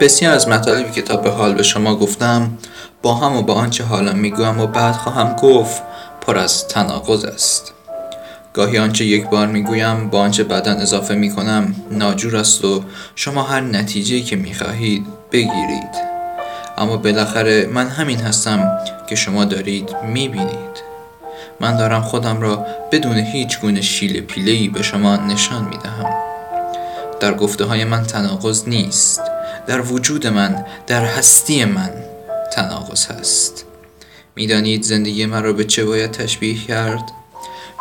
بسیار از مطالبی که تا به حال به شما گفتم با هم و با آنچه حالا می‌گویم و بعد خواهم گفت پر از تناقض است. گاهی آنچه یک بار می‌گویم با آنچه بعدا اضافه می‌کنم ناجور است و شما هر نتیجه که می‌خواهید بگیرید. اما بالاخره من همین هستم که شما دارید می‌بینید. من دارم خودم را بدون هیچ گونه شیل پیلهی به شما نشان می‌دهم. در گفته های من تناقض نیست. در وجود من در هستی من تناقض هست. می‌دانید زندگی من را به چه باید تشبیه کرد؟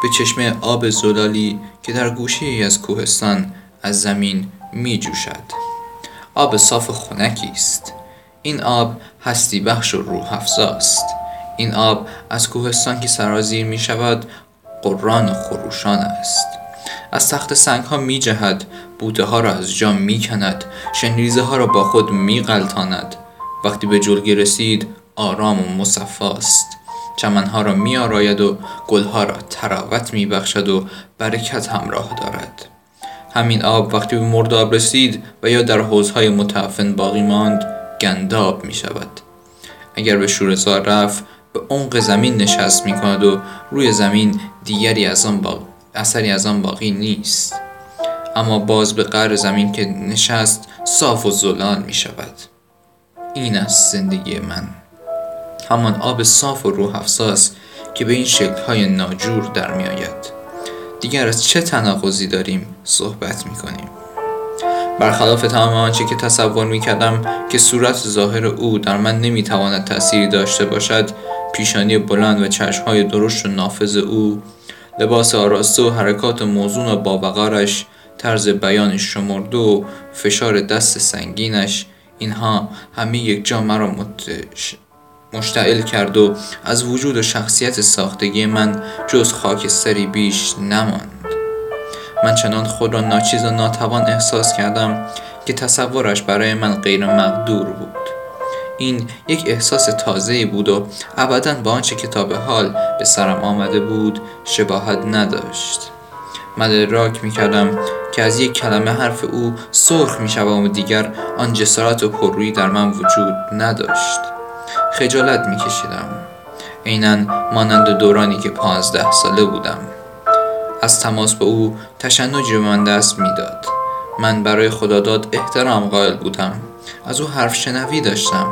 به چشم آب زلالی که در گوشه ای از کوهستان از زمین می جوشد آب صاف خنکی است. این آب هستی بخش و روح افزاست این آب از کوهستان که سرازیر می شود قرآن و خروشان است. از تخت سنگ ها می جهد بوته ها را از جا می کند شنریزه ها را با خود می غلطاند وقتی به جلگه رسید آرام و مصفاست چمنها را می آراید و گلها را تراوت می بخشد و برکت همراه دارد. همین آب وقتی به مرداب رسید و یا در حوزهای متعفن باقی ماند گنداب می شود اگر به شورزار رفت به عمق زمین نشست می کند و روی زمین دیگری از آن باقی اثری از آن باقی نیست. اما باز به قعر زمین که نشست صاف و زلال می شود. این است زندگی من. همان آب صاف و روح افزاست که به این شکلهای ناجور در می آید. دیگر از چه تناقضی داریم صحبت می کنیم؟ برخلاف تمام آنچه که تصور می کردم که صورت ظاهر او در من نمی تواند تأثیری داشته باشد پیشانی بلند و چشمهای درشت و نافذ او لباس آراسته و حرکات موزون و باوقارش طرز بیان شمرده و فشار دست سنگینش اینها همه یک جا مرا مشتعل کرد و از وجود و شخصیت ساختگی من جز خاکستری بیش نماند. من چنان خود را ناچیز و ناتوان احساس کردم که تصورش برای من غیر مقدور بود. این یک احساس تازه بود و ابدا با آنچه کتاب حال به سرم آمده بود شباهت نداشت. من ادراک می کردم که از یک کلمه حرف او سرخ می و دیگر آن جسارت و پررویی در من وجود نداشت. خجالت می کشیدم عینا مانند دورانی که پانزده ساله بودم. از تماس با او تشنجی به من دست می‌داد. من برای خداداد احترام قائل بودم. از او حرف شنوی داشتم.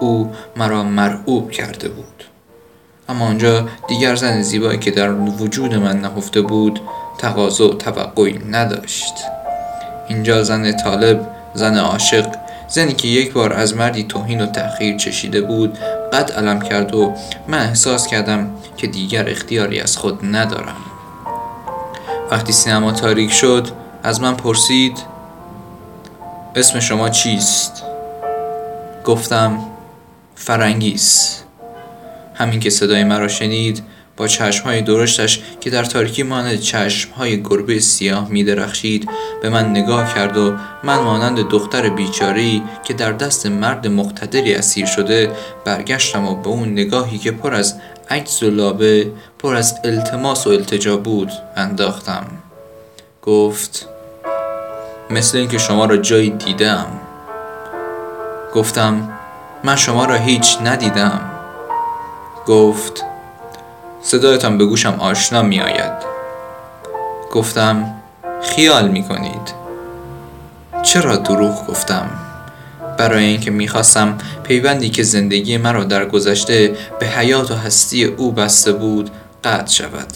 او مرا مرعوب کرده بود. اما آنجا دیگر زن زیبایی که در وجود من نهفته بود تقاضا و توقعی نداشت. اینجا زن طالب زن عاشق زنی که یک بار از مردی توهین و تأخیر چشیده بود قد علم کرد و من احساس کردم که دیگر اختیاری از خود ندارم. وقتی سینما تاریک شد از من پرسید اسم شما چیست؟ گفتم فرنگیس. همین که صدای مرا شنید با چشمهای درشتش که در تاریکی مانند چشمهای گربه سیاه می درخشید به من نگاه کرد و من مانند دختر بیچاری که در دست مرد مقتدری اسیر شده برگشتم و به اون نگاهی که پر از عجز و لابه پر از التماس و التجا بود انداختم. گفت مثل اینکه شما را جایی دیدم. گفتم من شما را هیچ ندیدم. گفت صدایتان به گوشم آشنا می آید گفتم خیال می کنید چرا دروغ گفتم؟ برای اینکه می‌خواستم پیوندی که زندگی مرا در گذشته به حیات و هستی او بسته بود قطع شود.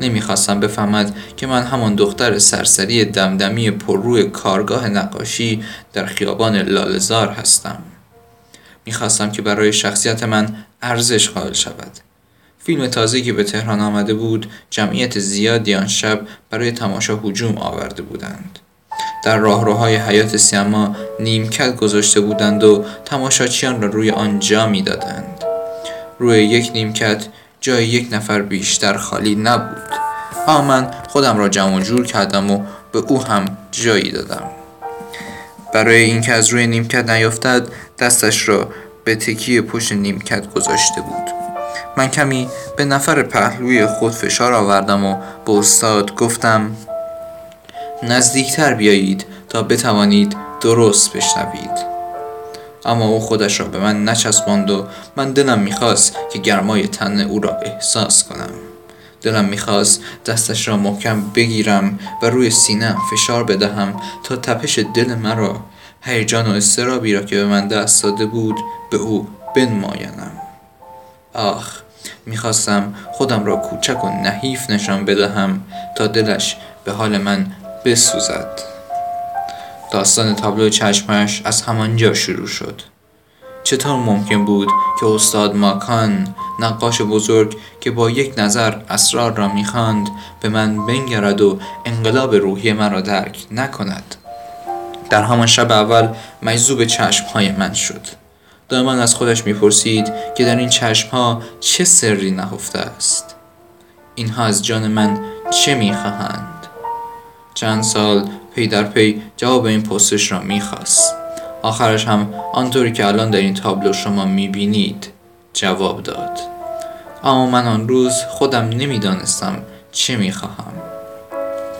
نمی‌خواستم بفهمد که من همان دختر سرسری دمدمی پرروی کارگاه نقاشی در خیابان لالزار هستم. می‌خواستم که برای شخصیت من ارزش قائل شود. فیلم تازه که به تهران آمده بود جمعیت زیادی آن شب برای تماشا هجوم آورده بودند. در راهروهای حیات سینما نیمکت گذاشته بودند و تماشاچیان را روی آن جا می‌دادند. روی یک نیمکت جای یک نفر بیشتر خالی نبود. اما من خودم را جمع جور کردم و به او هم جایی دادم. برای اینکه از روی نیمکت نیفتد دستش را به تکیه پشت نیمکت گذاشته بود. من کمی به نفر پهلوی خود فشار آوردم و به استاد گفتم نزدیکتر بیایید تا بتوانید درست بشنوید. اما او خودش را به من نچسباند و من دلم می‌خواست که گرمای تن او را احساس کنم. دلم می‌خواست دستش را محکم بگیرم و روی سینم فشار بدهم تا تپش دل مرا هیجان و استرابی را که به من دست داده بود به او بنماینم. آخ! می‌خواستم خودم را کوچک و نحیف نشان بدهم تا دلش به حال من بسوزد. داستان تابلو چشمش از همانجا شروع شد. چطور ممکن بود که استاد ماکان نقاش بزرگ که با یک نظر اسرار را می‌خواند به من بنگرد و انقلاب روحی مرا درک نکند؟ در همان شب اول مجذوب چشمهای من شد. دائما از خودش می‌پرسید که در این چشمها چه سری نهفته است. اینها از جان من چه می‌خواهند؟ چند سال پی در پی جواب این پرسش را می‌خواست. آخرش هم آنطوری که الان در این تابلو شما می‌بینید جواب داد. اما من آن روز خودم نمی‌دانستم چه می‌خواهم.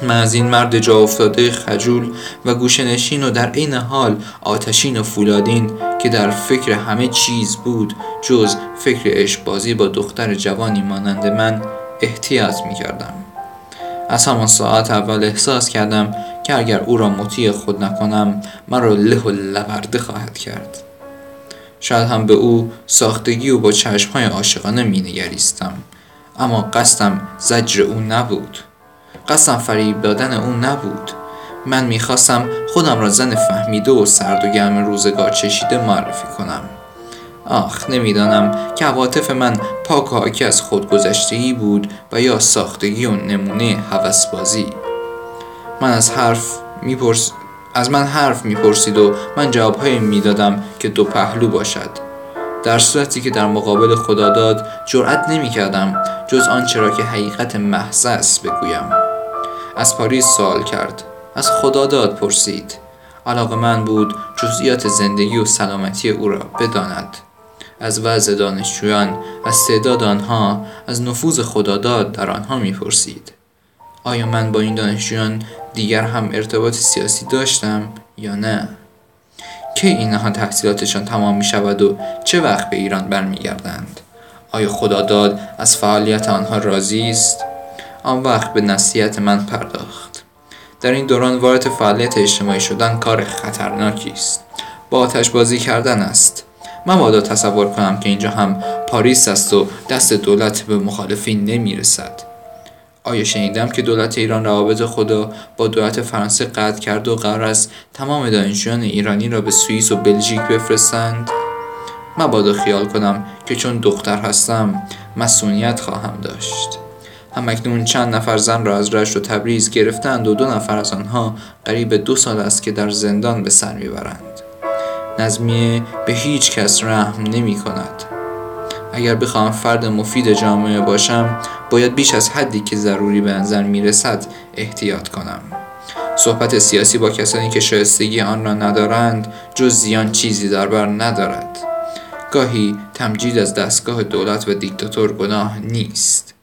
من از این مرد جا افتاده خجول و گوشنشین و در عین حال آتشین و فولادین که در فکر همه چیز بود جز فکر عشق با دختر جوانی مانند من احتیاط می کردم. از همان ساعت اول احساس کردم که اگر او را مطیع خود نکنم مرا له و لورده خواهد کرد. شاید هم به او ساختگی و با چشمهای عاشقانه می نگریستم اما قصدم زجر او نبود. قصدم فریب دادن او نبود. من می‌خواستم خودم را زن فهمیده و سرد و گرم روزگار چشیده معرفی کنم. آخ نمی‌دانم که عواطف من پاک و حاکی از خودگذشتگی بود و یا ساختگی و نمونه هوسبازی. من از حرف میپرس از من حرف می‌پرسید و من جوابهایی می‌دادم که دو پهلو باشد. در صورتی که در مقابل خداداد جرأت نمی‌کردم جز آنچه را که حقیقت محض است بگویم. از پاریس سوال کرد. از خداداد پرسید. علاقه من بود جزئیات زندگی و سلامتی او را بداند. از وضع دانشجویان از تعداد آنها از نفوذ خداداد در آنها می‌پرسید. آیا من با این دانشجویان دیگر هم ارتباط سیاسی داشتم یا نه؟ کی اینها تحصیلاتشان تمام می شود و چه وقت به ایران برمیگردند؟ آیا خداداد از فعالیت آنها راضی است؟ آن وقت به نصیحت من پرداخت. در این دوران وارد فعالیت اجتماعی شدن کار خطرناکی است. با آتش بازی کردن است. مبادا تصور کنم که اینجا هم پاریس است و دست دولت به مخالفین نمی‌رسد. آیا شنیدم که دولت ایران روابط خدا با دولت فرانسه قطع کرد و قرار است تمام دانشجویان ایرانی را به سوئیس و بلژیک بفرستند؟ مبادا خیال کنم که چون دختر هستم مسئولیت خواهم داشت. همکنون چند نفر زن را از رشت و تبریز گرفتند و دو نفر از آنها قریب دو سال است که در زندان به سر می‌برند. نظمیه به هیچ کس رحم نمی کند. اگر بخواهم فرد مفید جامعه باشم باید بیش از حدی که ضروری به نظر می رسد احتیاط کنم. صحبت سیاسی با کسانی که شایستگی آن را ندارند جز زیان چیزی در بر ندارد. گاهی تمجید از دستگاه دولت و دیکتاتور گناه نیست.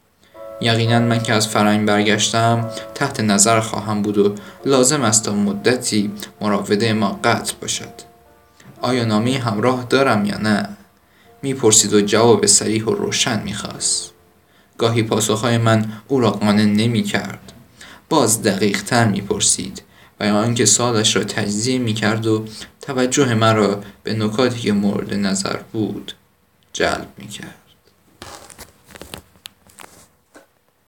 یقینا من که از فرنگ برگشتم تحت نظر خواهم بود و لازم است تا مدتی مراوده ما قطع باشد. آیا نامه همراه دارم یا نه؟ می‌پرسید و جواب سریح و روشن می‌خواست. گاهی پاسخهای من او را قانع نمی کرد باز دقیق تر می‌پرسید و آنکه سالش را تجزیه می‌کرد و توجه مرا به نکاتی که مورد نظر بود جلب می‌کرد.